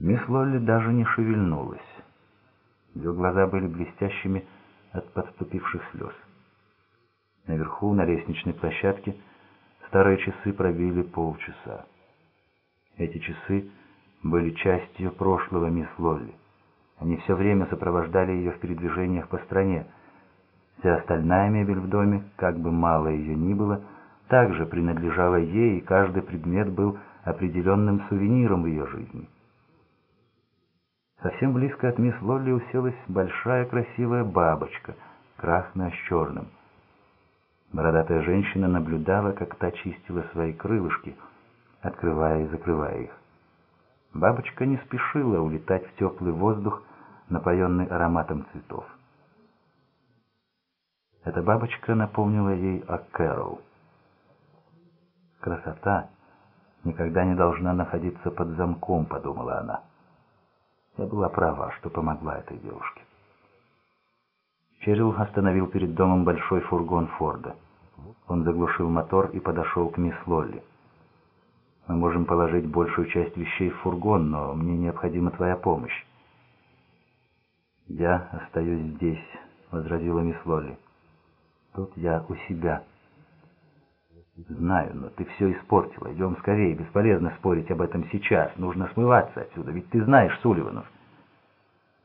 Мисс Лолли даже не шевельнулась. Ее глаза были блестящими от подступивших слез. Наверху, на лестничной площадке, старые часы пробили полчаса. Эти часы были частью прошлого мисс Лолли. Они все время сопровождали ее в передвижениях по стране. Вся остальная мебель в доме, как бы мало ее ни было, также принадлежала ей, и каждый предмет был определенным сувениром в ее жизни. Совсем близко от мисс Лолли уселась большая красивая бабочка, красная с черным. Бородатая женщина наблюдала, как та чистила свои крылышки, открывая и закрывая их. Бабочка не спешила улетать в теплый воздух, напоенный ароматом цветов. Эта бабочка напомнила ей о Кэрол. «Красота никогда не должна находиться под замком», — подумала она. Я была права, что помогла этой девушке. Черилл остановил перед домом большой фургон Форда. Он заглушил мотор и подошел к мисс Лолли. «Мы можем положить большую часть вещей в фургон, но мне необходима твоя помощь». «Я остаюсь здесь», — возразила мисс Лолли. «Тут я у себя». «Знаю, но ты все испортила. Идем скорее. Бесполезно спорить об этом сейчас. Нужно смываться отсюда, ведь ты знаешь Сулливанов».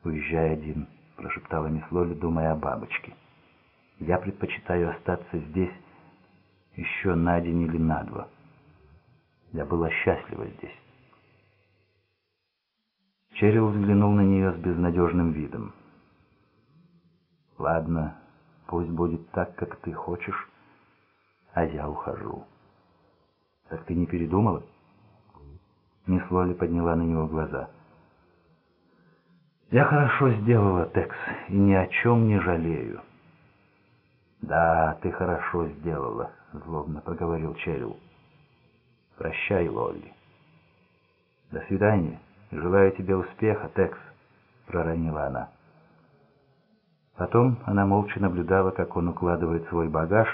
«Уезжай один», — прошептала мисс Лоли, думая о бабочке. «Я предпочитаю остаться здесь еще на день или на два. Я была счастлива здесь». Черил взглянул на нее с безнадежным видом. «Ладно, пусть будет так, как ты хочешь» а я ухожу. Так ты не передумала? Мисс Лоли подняла на него глаза. Я хорошо сделала, Текс, и ни о чем не жалею. Да, ты хорошо сделала, злобно проговорил Черил. Прощай, Лолли. До свидания. Желаю тебе успеха, Текс, проронила она. Потом она молча наблюдала, как он укладывает свой багаж,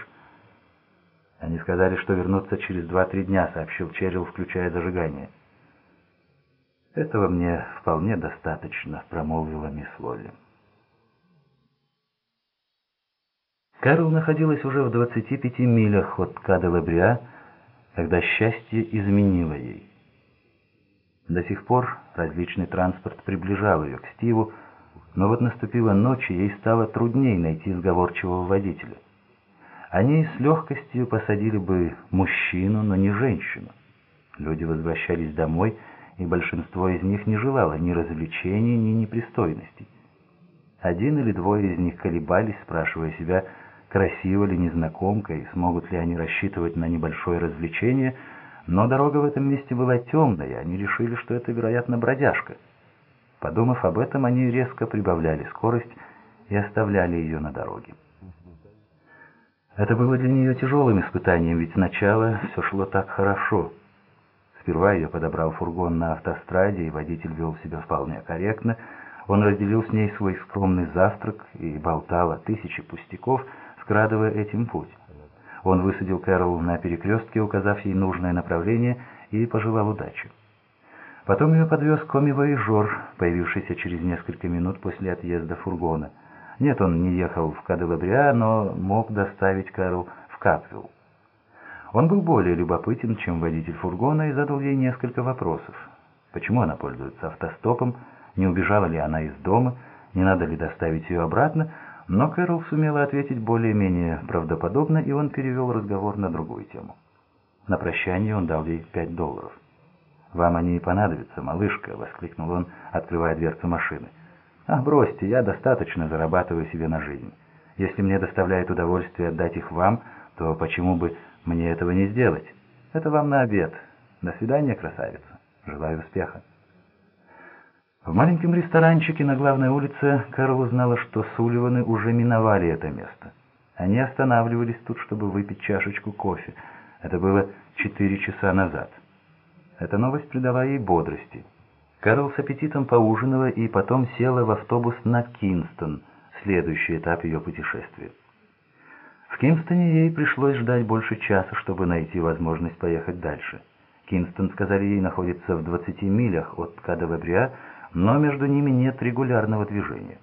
«Они сказали, что вернутся через два-три дня», — сообщил Черрилл, включая зажигание. «Этого мне вполне достаточно», — промолвила мисс Лолли. Карл находилась уже в 25 милях от Каделабриа, когда счастье изменило ей. До сих пор различный транспорт приближал ее к Стиву, но вот наступила ночь, и ей стало трудней найти сговорчивого водителя. Они с легкостью посадили бы мужчину, но не женщину. Люди возвращались домой, и большинство из них не желало ни развлечений, ни непристойностей. Один или двое из них колебались, спрашивая себя, красива ли незнакомка и смогут ли они рассчитывать на небольшое развлечение, но дорога в этом месте была темная, они решили, что это, вероятно, бродяжка. Подумав об этом, они резко прибавляли скорость и оставляли ее на дороге. Это было для нее тяжелым испытанием, ведь сначала все шло так хорошо. Сперва ее подобрал фургон на автостраде, и водитель вел себя вполне корректно. Он разделил с ней свой скромный завтрак и болтал о тысяче пустяков, скрадывая этим путь. Он высадил Кэрол на перекрестке, указав ей нужное направление, и пожелал удачи. Потом ее подвез коми-воежор, появившийся через несколько минут после отъезда фургона. Нет, он не ехал в Каделабриа, но мог доставить Кэрол в Капвилл. Он был более любопытен, чем водитель фургона, и задал ей несколько вопросов. Почему она пользуется автостопом, не убежала ли она из дома, не надо ли доставить ее обратно, но Кэрол сумела ответить более-менее правдоподобно, и он перевел разговор на другую тему. На прощание он дал ей пять долларов. «Вам они и понадобятся, малышка!» — воскликнул он, открывая дверцу машины. Ах, бросьте, я достаточно зарабатываю себе на жизнь. Если мне доставляет удовольствие отдать их вам, то почему бы мне этого не сделать? Это вам на обед. До свидания, красавица. Желаю успеха. В маленьком ресторанчике на главной улице Карл узнала, что Сулливаны уже миновали это место. Они останавливались тут, чтобы выпить чашечку кофе. Это было четыре часа назад. Эта новость придала ей бодрости. Карл с аппетитом поужинала и потом села в автобус на Кинстон, следующий этап ее путешествия. В Кинстоне ей пришлось ждать больше часа, чтобы найти возможность поехать дальше. Кинстон, сказали ей, находится в 20 милях от Кадавабриа, но между ними нет регулярного движения.